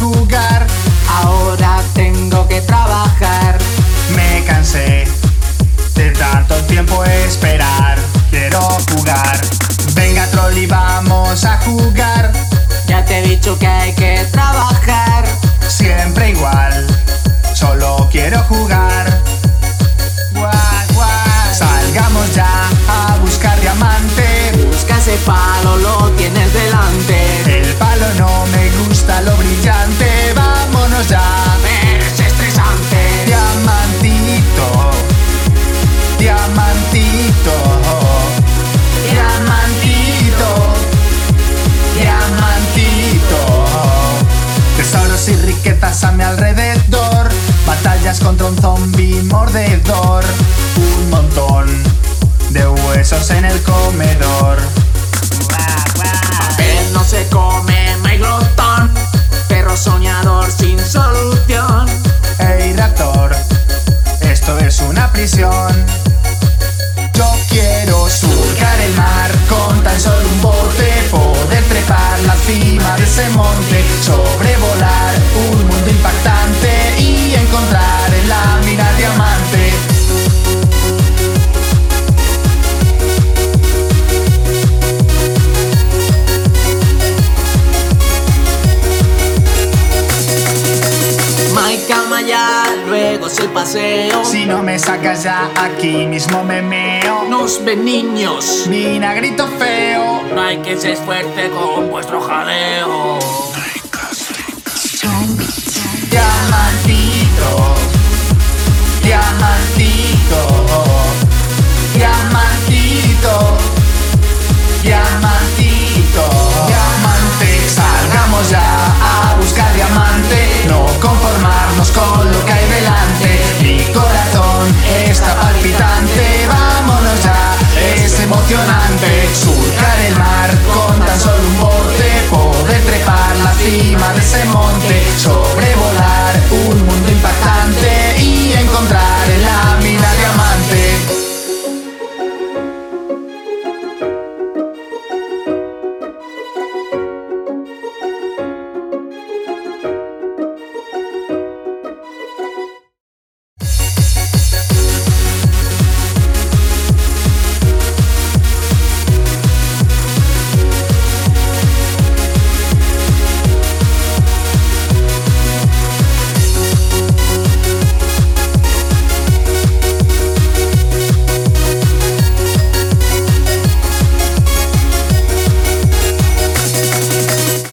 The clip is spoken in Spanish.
jugar. Ahora tengo que trabajar. Me cansé de tanto tiempo esperar. Quiero jugar. Venga Trolli, vamos a jugar. Ya te he dicho que hay que trabajar. Siempre igual, solo quiero jugar. Salgamos ya a buscar diamante. Busca ese palo, diamantito, diamantito, diamantito. Tesoros y riquezas a mi alrededor, batallas contra un zombie mordedor, un montón de huesos en el comedor. El paseo. Si no me sacas ya aquí mismo me meo. Nos ven niños. Vinagrito feo. No hay que ser fuerte con vuestro jaleo. Diamantito, diamantito, diamantito,